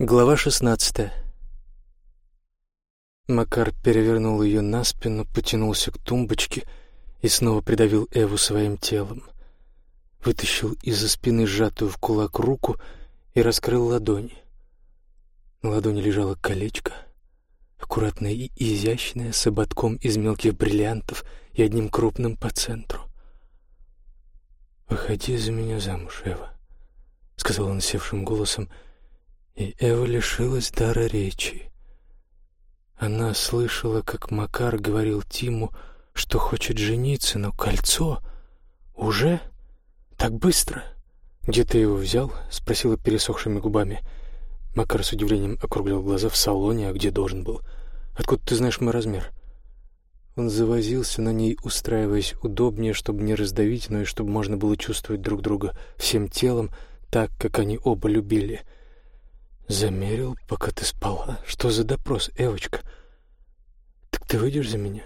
Глава шестнадцатая. Макар перевернул ее на спину, потянулся к тумбочке и снова придавил Эву своим телом. Вытащил из-за спины сжатую в кулак руку и раскрыл ладони. На ладони лежало колечко, аккуратное и изящное, с ободком из мелких бриллиантов и одним крупным по центру. «Выходи за меня замуж, Эва», — сказал он севшим голосом, — и Эва лишилась дара речи. Она слышала, как Макар говорил Тиму, что хочет жениться, но кольцо уже так быстро. «Где ты его взял?» — спросила пересохшими губами. Макар с удивлением округлил глаза в салоне, а где должен был. «Откуда ты знаешь мой размер?» Он завозился на ней, устраиваясь удобнее, чтобы не раздавить, но и чтобы можно было чувствовать друг друга всем телом, так, как они оба любили — Замерил, пока ты спала. Что за допрос, Эвочка? Так ты выйдешь за меня?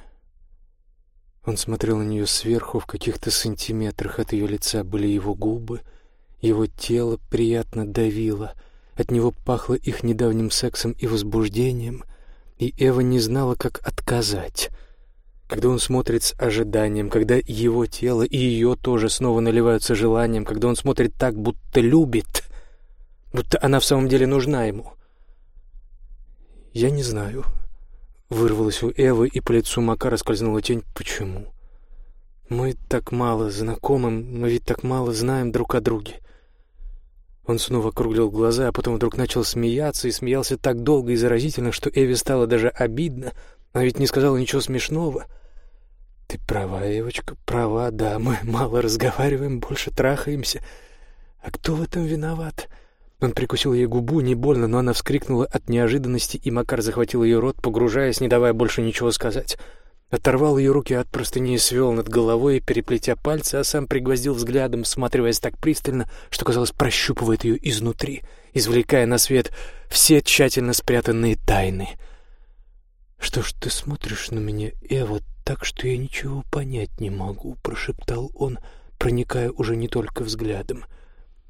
Он смотрел на нее сверху, в каких-то сантиметрах от ее лица были его губы, его тело приятно давило, от него пахло их недавним сексом и возбуждением, и Эва не знала, как отказать. Когда он смотрит с ожиданием, когда его тело и ее тоже снова наливаются желанием, когда он смотрит так, будто любит — будто она в самом деле нужна ему. «Я не знаю», — вырвалась у Эвы, и по лицу Макара скользнула тень. «Почему? Мы так мало знакомы, мы ведь так мало знаем друг о друге». Он снова округлил глаза, а потом вдруг начал смеяться, и смеялся так долго и заразительно, что Эве стало даже обидно. Она ведь не сказала ничего смешного. «Ты права, Эвочка, права, да, мы мало разговариваем, больше трахаемся. А кто в этом виноват?» Он прикусил ей губу, не больно, но она вскрикнула от неожиданности, и Макар захватил ее рот, погружаясь, не давая больше ничего сказать. Оторвал ее руки от простыни и свел над головой, переплетя пальцы, а сам пригвоздил взглядом, всматриваясь так пристально, что, казалось, прощупывает ее изнутри, извлекая на свет все тщательно спрятанные тайны. «Что ж ты смотришь на меня, Эва, так, что я ничего понять не могу?» — прошептал он, проникая уже не только взглядом.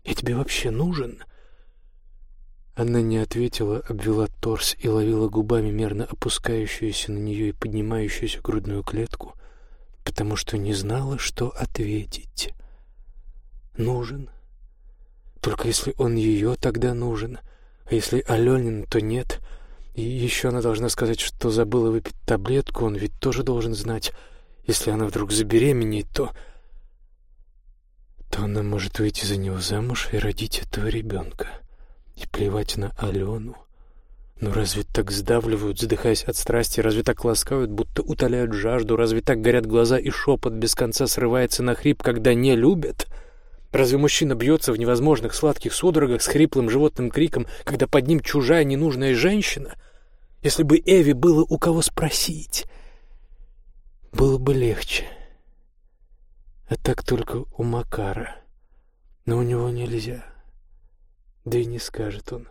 «Я тебе вообще нужен?» Она не ответила, обвела торс и ловила губами мерно опускающуюся на нее и поднимающуюся грудную клетку, потому что не знала, что ответить. Нужен. Только если он ее, тогда нужен. А если Аленин, то нет. И еще она должна сказать, что забыла выпить таблетку, он ведь тоже должен знать. Если она вдруг забеременеет, то... то она может выйти за него замуж и родить этого ребенка. И плевать на Алену. Ну разве так сдавливают, задыхаясь от страсти, разве так ласкают, будто утоляют жажду, разве так горят глаза и шепот без конца срывается на хрип, когда не любят? Разве мужчина бьется в невозможных сладких судорогах с хриплым животным криком, когда под ним чужая ненужная женщина? Если бы Эви было у кого спросить, было бы легче. А так только у Макара. Но у него нельзя. Да и не скажет он.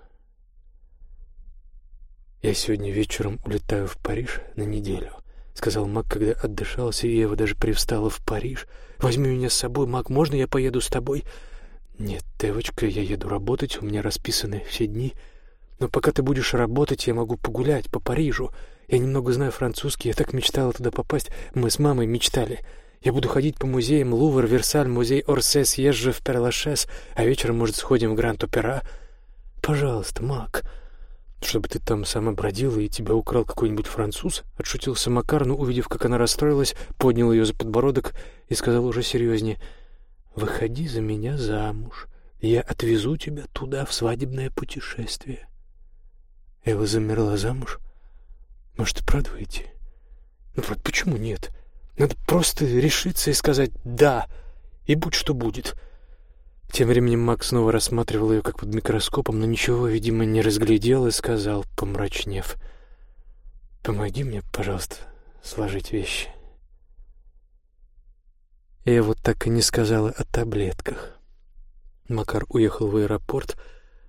«Я сегодня вечером улетаю в Париж на неделю», — сказал Мак, когда отдышался, и Ева даже привстала в Париж. «Возьми меня с собой, Мак, можно я поеду с тобой?» «Нет, девочка, я еду работать, у меня расписаны все дни. Но пока ты будешь работать, я могу погулять по Парижу. Я немного знаю французский, я так мечтала туда попасть. Мы с мамой мечтали. Я буду ходить по музеям Лувр, Версаль, музей Орсе, съезжу в Перлашес, а вечером, может, сходим в Гранд-Опера. Пожалуйста, Мак, чтобы ты там сама бродила и тебя украл какой-нибудь француз, отшутился Макар, но, увидев, как она расстроилась, поднял ее за подбородок и сказал уже серьезнее, «Выходи за меня замуж, я отвезу тебя туда в свадебное путешествие». Эва замерла замуж. «Может, и правда выйти?» «Ну, правда, почему нет?» Надо просто решиться и сказать «да», и будь что будет. Тем временем Макс снова рассматривал ее как под микроскопом, но ничего, видимо, не разглядел и сказал, помрачнев, «Помоги мне, пожалуйста, сложить вещи». Я вот так и не сказала о таблетках. Макар уехал в аэропорт,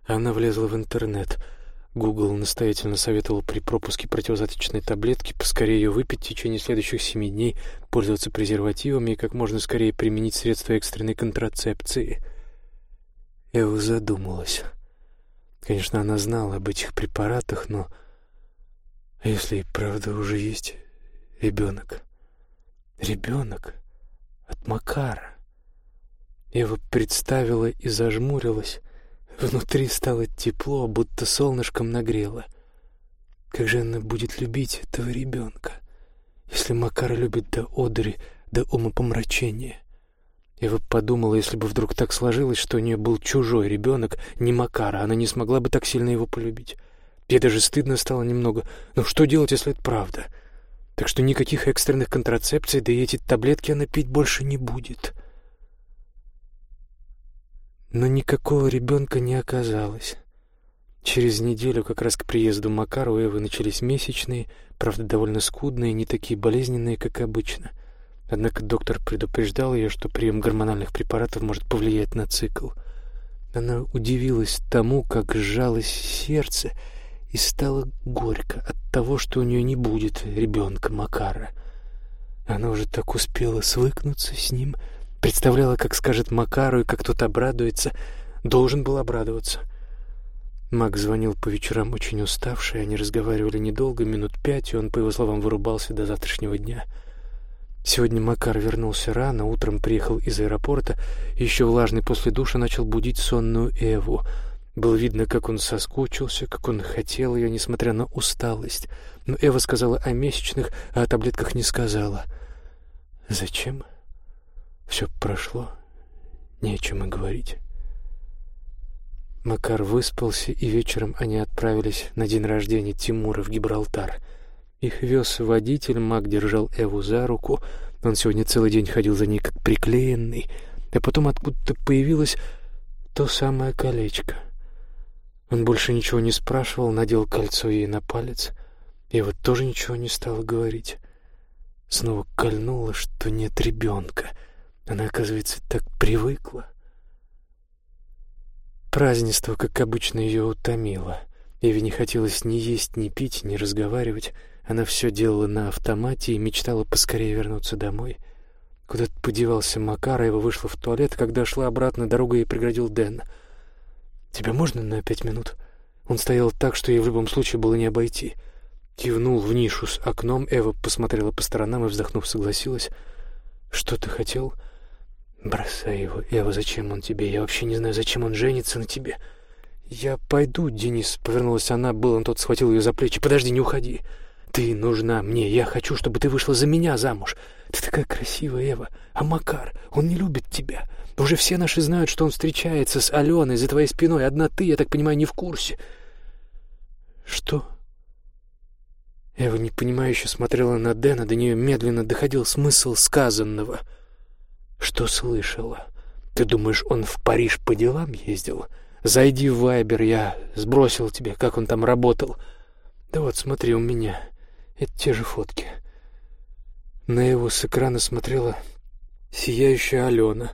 а она влезла в интернет — Гугл настоятельно советовал при пропуске противозаточной таблетки поскорее ее выпить в течение следующих семи дней, пользоваться презервативами и как можно скорее применить средства экстренной контрацепции. Эва задумалась. Конечно, она знала об этих препаратах, но... А если и правда уже есть ребенок? Ребенок от Макара. Ева представила и зажмурилась. Внутри стало тепло, будто солнышком нагрело. Как же она будет любить этого ребенка, если Макар любит до одури, до умопомрачения? Ева подумала, если бы вдруг так сложилось, что у нее был чужой ребенок, не Макара, она не смогла бы так сильно его полюбить. Ей даже стыдно стало немного. Но что делать, если это правда? Так что никаких экстренных контрацепций, да и эти таблетки она пить больше не будет. Но никакого ребенка не оказалось. Через неделю, как раз к приезду Макара, у Эвы начались месячные, правда, довольно скудные, не такие болезненные, как обычно — Однако доктор предупреждал ее, что прием гормональных препаратов может повлиять на цикл. Она удивилась тому, как сжалось сердце, и стало горько от того, что у нее не будет ребенка Макара. Она уже так успела свыкнуться с ним, представляла, как скажет Макару, и как тот обрадуется. Должен был обрадоваться. Мак звонил по вечерам очень уставший, они разговаривали недолго, минут пять, и он, по его словам, вырубался до завтрашнего дня — Сегодня Макар вернулся рано, утром приехал из аэропорта, еще влажный после душа начал будить сонную Эву. Было видно, как он соскучился, как он хотел ее, несмотря на усталость. Но Эва сказала о месячных, а о таблетках не сказала. Зачем? Все прошло, не о чем и говорить. Макар выспался, и вечером они отправились на день рождения Тимура в Гибралтар — их вез водитель, маг держал Эву за руку. Он сегодня целый день ходил за ней как приклеенный. А потом откуда-то появилось то самое колечко. Он больше ничего не спрашивал, надел кольцо ей на палец. Эва тоже ничего не стала говорить. Снова кольнула, что нет ребенка. Она, оказывается, так привыкла. Празднество, как обычно, ее утомило. Еве не хотелось ни есть, ни пить, ни разговаривать. Она все делала на автомате и мечтала поскорее вернуться домой. Куда-то подевался Макар, его вышла в туалет, когда шла обратно, дорогу ей преградил Дэн. «Тебя можно на пять минут?» Он стоял так, что ей в любом случае было не обойти. Кивнул в нишу с окном, Эва посмотрела по сторонам и, вздохнув, согласилась. «Что ты хотел?» «Бросай его, Эва, зачем он тебе? Я вообще не знаю, зачем он женится на тебе». «Я пойду, Денис», — повернулась она, был он тот схватил ее за плечи. «Подожди, не уходи». Ты нужна мне, я хочу, чтобы ты вышла за меня замуж. Ты такая красивая, Эва. А Макар, он не любит тебя. Уже все наши знают, что он встречается с Аленой за твоей спиной. Одна ты, я так понимаю, не в курсе. Что? Эва непонимающе смотрела на Дэна, до нее медленно доходил смысл сказанного. Что слышала? Ты думаешь, он в Париж по делам ездил? Зайди в Вайбер, я сбросил тебе, как он там работал. Да вот, смотри, у меня это те же фотки. На его с экрана смотрела сияющая Алена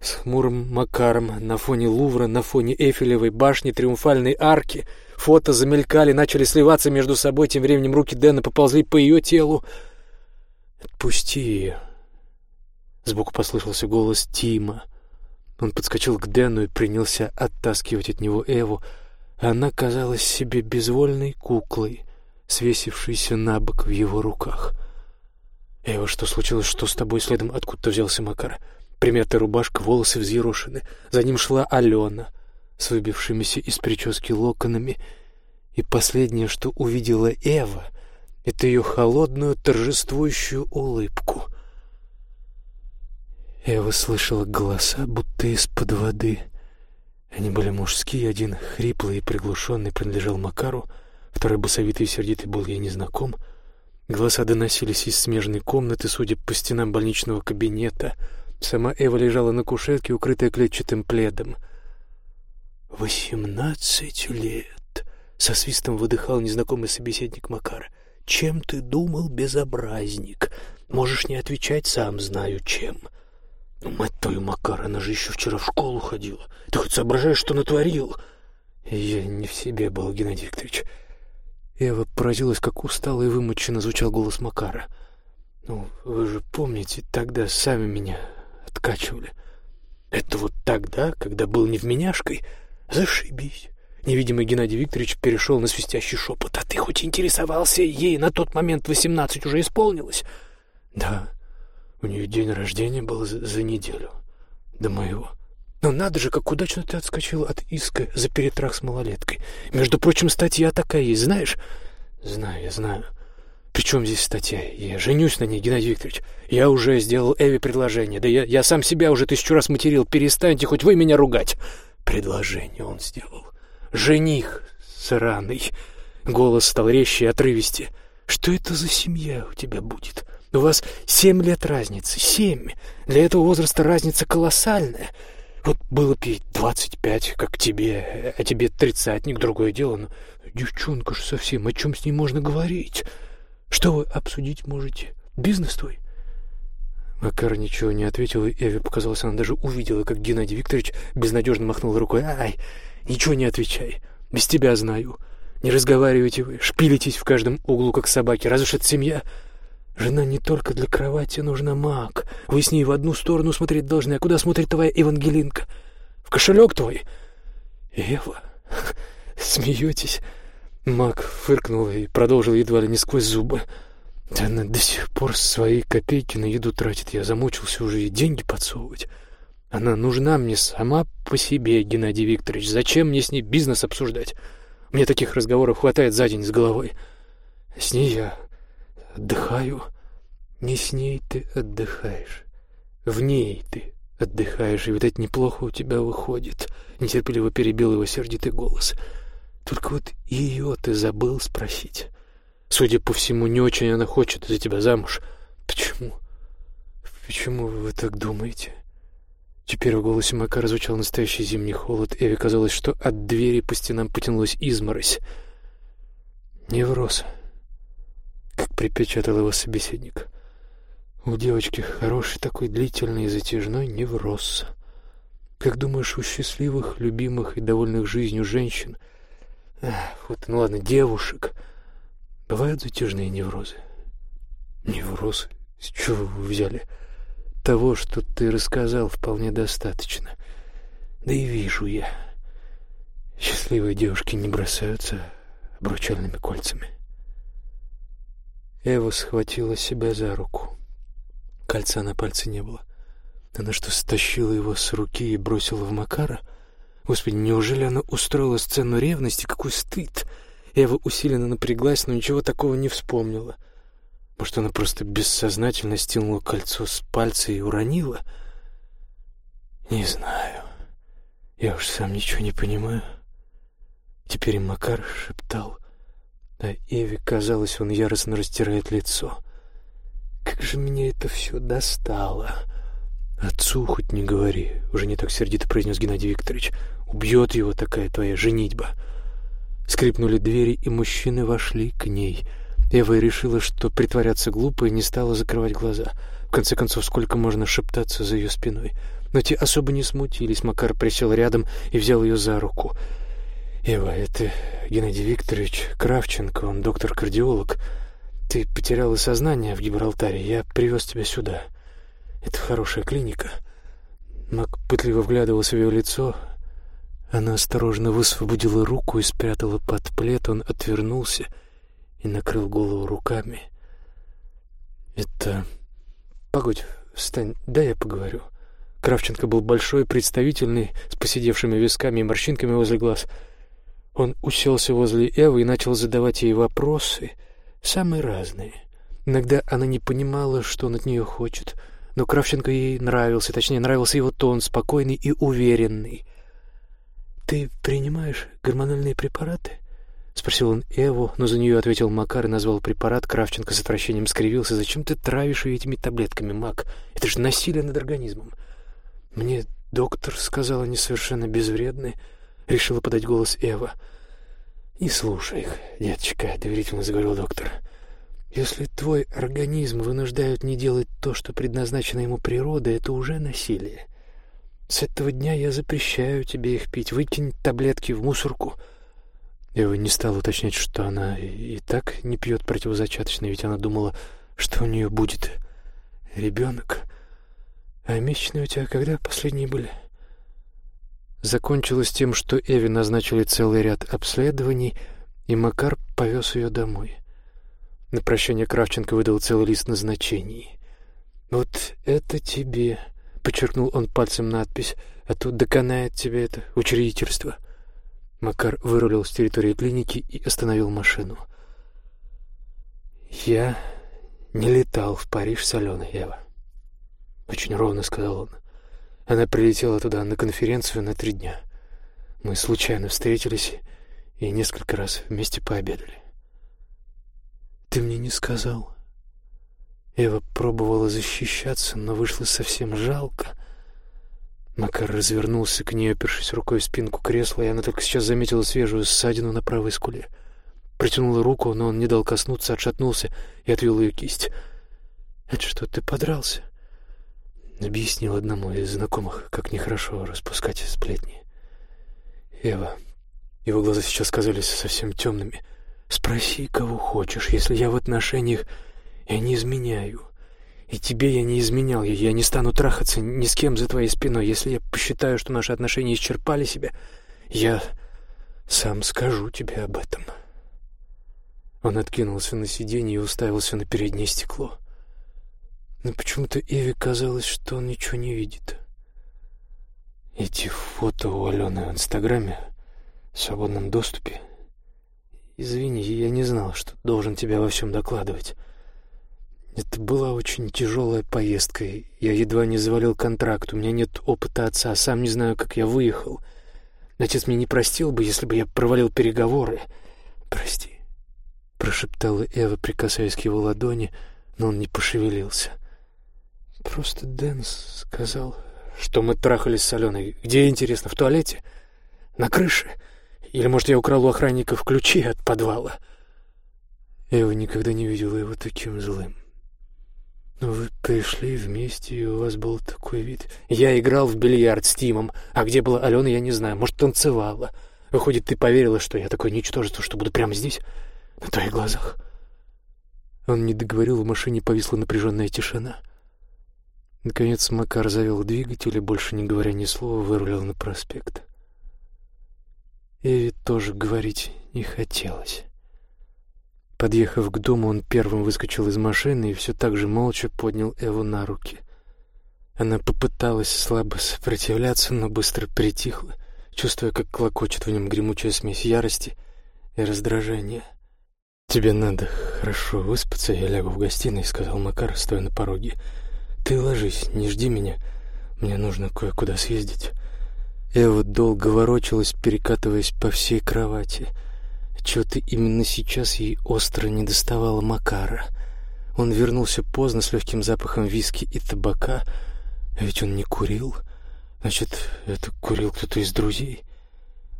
с хмурым Макаром на фоне Лувра, на фоне Эйфелевой башни, Триумфальной арки. Фото замелькали, начали сливаться между собой, тем временем руки Дэна поползли по ее телу. «Отпусти ее!» Сбоку послышался голос Тима. Он подскочил к Дэну и принялся оттаскивать от него Эву. Она казалась себе безвольной куклой, свесившийся на бок в его руках. «Эва, что случилось? Что с тобой?» Следом откуда-то взялся Макар. Примятая рубашка, волосы взъерошены. За ним шла Алена с выбившимися из прически локонами. И последнее, что увидела Эва, это ее холодную торжествующую улыбку. Эва слышала голоса, будто из-под воды. Они были мужские, один хриплый и приглушенный принадлежал Макару — Второй басовитый и сердитый был ей незнаком. Голоса доносились из смежной комнаты, судя по стенам больничного кабинета. Сама Эва лежала на кушетке, укрытая клетчатым пледом. «Восемнадцать лет!» — со свистом выдыхал незнакомый собеседник Макара. «Чем ты думал, безобразник? Можешь не отвечать, сам знаю, чем». «Ну, мать твою, Макар, она же еще вчера в школу ходила. Ты хоть соображаешь, что натворил?» «Я не в себе был, Геннадий Викторович. Эва поразилась, как устало и вымученно звучал голос Макара. «Ну, вы же помните, тогда сами меня откачивали. Это вот тогда, когда был невменяшкой? Зашибись. Невидимый Геннадий Викторович перешел на свистящий шепот. «А ты хоть интересовался? Ей на тот момент восемнадцать уже исполнилось?» «Да, у нее день рождения был за, за неделю до моего». «Но надо же, как удачно ты отскочил от иска за перетрах с малолеткой. Между прочим, статья такая есть, знаешь?» «Знаю, я знаю. При чем здесь статья? Я женюсь на ней, Геннадий Викторович. Я уже сделал Эве предложение. Да я, я сам себя уже тысячу раз материл. Перестаньте хоть вы меня ругать!» Предложение он сделал жених сраный. Голос стал резче и отрывисте. Что это за семья у тебя будет? У вас семь лет разницы, семь. Для этого возраста разница колоссальная. Вот было бы двадцать пять, как тебе, а тебе тридцатник, другое дело. Но девчонка же совсем, о чем с ней можно говорить? Что вы обсудить можете? Бизнес твой? Макар ничего не ответил, и Эве показалось, она даже увидела, как Геннадий Викторович безнадежно махнул рукой. «Ай, Ничего не отвечай. Без тебя знаю. Не разговаривайте вы, шпилитесь в каждом углу, как собаки. Разве это семья? Жена не только для кровати нужна маг. Вы с ней в одну сторону смотреть должны. А куда смотрит твоя Евангелинка? В кошелек твой? Ева, смеетесь? Маг фыркнул и продолжил едва ли не сквозь зубы. Да она до сих пор свои копейки на еду тратит. Я замучился уже и деньги подсовывать. Она нужна мне сама по себе, Геннадий Викторович. Зачем мне с ней бизнес обсуждать? Мне таких разговоров хватает за день с головой. С ней я отдыхаю. Не с ней ты отдыхаешь. В ней ты отдыхаешь, и, видать, неплохо у тебя выходит. Нетерпеливо перебил его сердитый голос. Только вот ее ты забыл спросить. Судя по всему, не очень она хочет за тебя замуж. Почему? Почему вы так думаете? Теперь в голосе Макара звучал настоящий зимний холод. Эви казалось, что от двери по стенам потянулась изморозь. «Невроз», — как припечатал его собеседник. «У девочки хороший такой длительный и затяжной невроз. Как думаешь, у счастливых, любимых и довольных жизнью женщин, ах, вот, ну ладно, девушек, бывают затяжные неврозы?» «Невроз? С чего вы взяли?» Того, что ты рассказал, вполне достаточно. Да и вижу я. Счастливые девушки не бросаются обручальными кольцами. Эва схватила себя за руку. Кольца на пальце не было. Она что, стащила его с руки и бросила в Макара? Господи, неужели она устроила сцену ревности? Какой стыд! Эва усиленно напряглась, но ничего такого не вспомнила — может, она просто бессознательно стянула кольцо с пальца и уронила? Не знаю. Я уж сам ничего не понимаю. Теперь Макар шептал, а Эви, казалось, он яростно растирает лицо. Как же меня это все достало! Отцу хоть не говори, уже не так сердито произнес Геннадий Викторович. Убьет его такая твоя женитьба. Скрипнули двери, и мужчины вошли к ней — Ева решила, что притворяться глупо, и не стала закрывать глаза. В конце концов, сколько можно шептаться за ее спиной? Но те особо не смутились. Макар присел рядом и взял ее за руку. «Ева, это Геннадий Викторович Кравченко, он доктор-кардиолог. Ты потеряла сознание в Гибралтаре, я привез тебя сюда. Это хорошая клиника». Мак пытливо вглядывался в ее лицо. Она осторожно высвободила руку и спрятала под плед. Он отвернулся — и накрыл голову руками. «Это... Погодь, встань, дай я поговорю». Кравченко был большой, представительный, с посидевшими висками и морщинками возле глаз. Он уселся возле Эвы и начал задавать ей вопросы, самые разные. Иногда она не понимала, что он от нее хочет, но Кравченко ей нравился, точнее, нравился его тон, спокойный и уверенный. «Ты принимаешь гормональные препараты?» — спросил он Эву, но за нее ответил Макар и назвал препарат. Кравченко с отвращением скривился. «Зачем ты травишь ее этими таблетками, Мак? Это же насилие над организмом». «Мне доктор сказал, они совершенно безвредны», — решила подать голос Эва. «Не слушай их, деточка», — доверительно заговорил доктор. «Если твой организм вынуждают не делать то, что предназначено ему природой, это уже насилие. С этого дня я запрещаю тебе их пить. Выкинь таблетки в мусорку». Ева не стала уточнять, что она и так не пьет противозачаточное, ведь она думала, что у нее будет ребенок. А месячные у тебя когда последние были? Закончилось тем, что Эви назначили целый ряд обследований, и Макар повез ее домой. На прощание Кравченко выдал целый лист назначений. «Вот это тебе», — подчеркнул он пальцем надпись, «а тут доконает тебе это учредительство». Макар вырулил с территории клиники и остановил машину. «Я не летал в Париж с Аленой, Ева». «Очень ровно», — сказал он. Она прилетела туда на конференцию на три дня. Мы случайно встретились и несколько раз вместе пообедали. «Ты мне не сказал». Ева пробовала защищаться, но вышло совсем жалко. Макар развернулся к ней, опершись рукой в спинку кресла, и она только сейчас заметила свежую ссадину на правой скуле. Протянула руку, но он не дал коснуться, отшатнулся и отвел ее кисть. «Это что, ты подрался?» Объяснил одному из знакомых, как нехорошо распускать сплетни. Ева, его глаза сейчас казались совсем темными. Спроси, кого хочешь, если я в отношениях, я не изменяю. И тебе я не изменял, и я не стану трахаться ни с кем за твоей спиной. Если я посчитаю, что наши отношения исчерпали себя, я сам скажу тебе об этом. Он откинулся на сиденье и уставился на переднее стекло. — но почему-то Эви казалось, что он ничего не видит. Эти фото у Алены в Инстаграме в свободном доступе. Извини, я не знал, что должен тебя во всем докладывать. Это была очень тяжелая поездка. Я едва не завалил контракт. У меня нет опыта отца. Сам не знаю, как я выехал. Отец мне не простил бы, если бы я провалил переговоры. Прости, прошептала Эва, прикасаясь к его ладони, но он не пошевелился. Просто Дэн сказал, что мы трахались с Аленой. Где, интересно, в туалете? На крыше? Или, может, я украл у охранников ключи от подвала? Я его никогда не видела его таким злым. Но вы пришли вместе, и у вас был такой вид. Я играл в бильярд с Тимом, а где была Алена, я не знаю. Может, танцевала. Выходит, ты поверила, что я такое ничтожество, что буду прямо здесь, на твоих глазах. Он не договорил, в машине повисла напряженная тишина. Наконец Макар завел двигатель и, больше не говоря ни слова, вырулил на проспект. Эви тоже говорить не хотелось. Подъехав к дому, он первым выскочил из машины и все так же молча поднял Эву на руки. Она попыталась слабо сопротивляться, но быстро притихла, чувствуя, как клокочет в нем гремучая смесь ярости и раздражения. «Тебе надо хорошо выспаться, я лягу в гостиной», — сказал Макар, стоя на пороге. Ты ложись, не жди меня. Мне нужно кое-куда съездить. Эва долго ворочалась, перекатываясь по всей кровати. Чего-то именно сейчас ей остро не доставало Макара. Он вернулся поздно с легким запахом виски и табака, а ведь он не курил. Значит, это курил кто-то из друзей.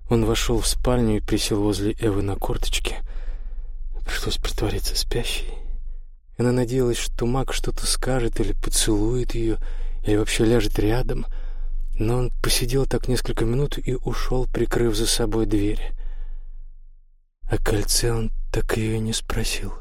Он вошел в спальню и присел возле Эвы на корточке. Пришлось притвориться спящей. Она надеялась, что маг что-то скажет или поцелует ее, или вообще ляжет рядом. Но он посидел так несколько минут и ушел, прикрыв за собой дверь. О кольце он так ее не спросил.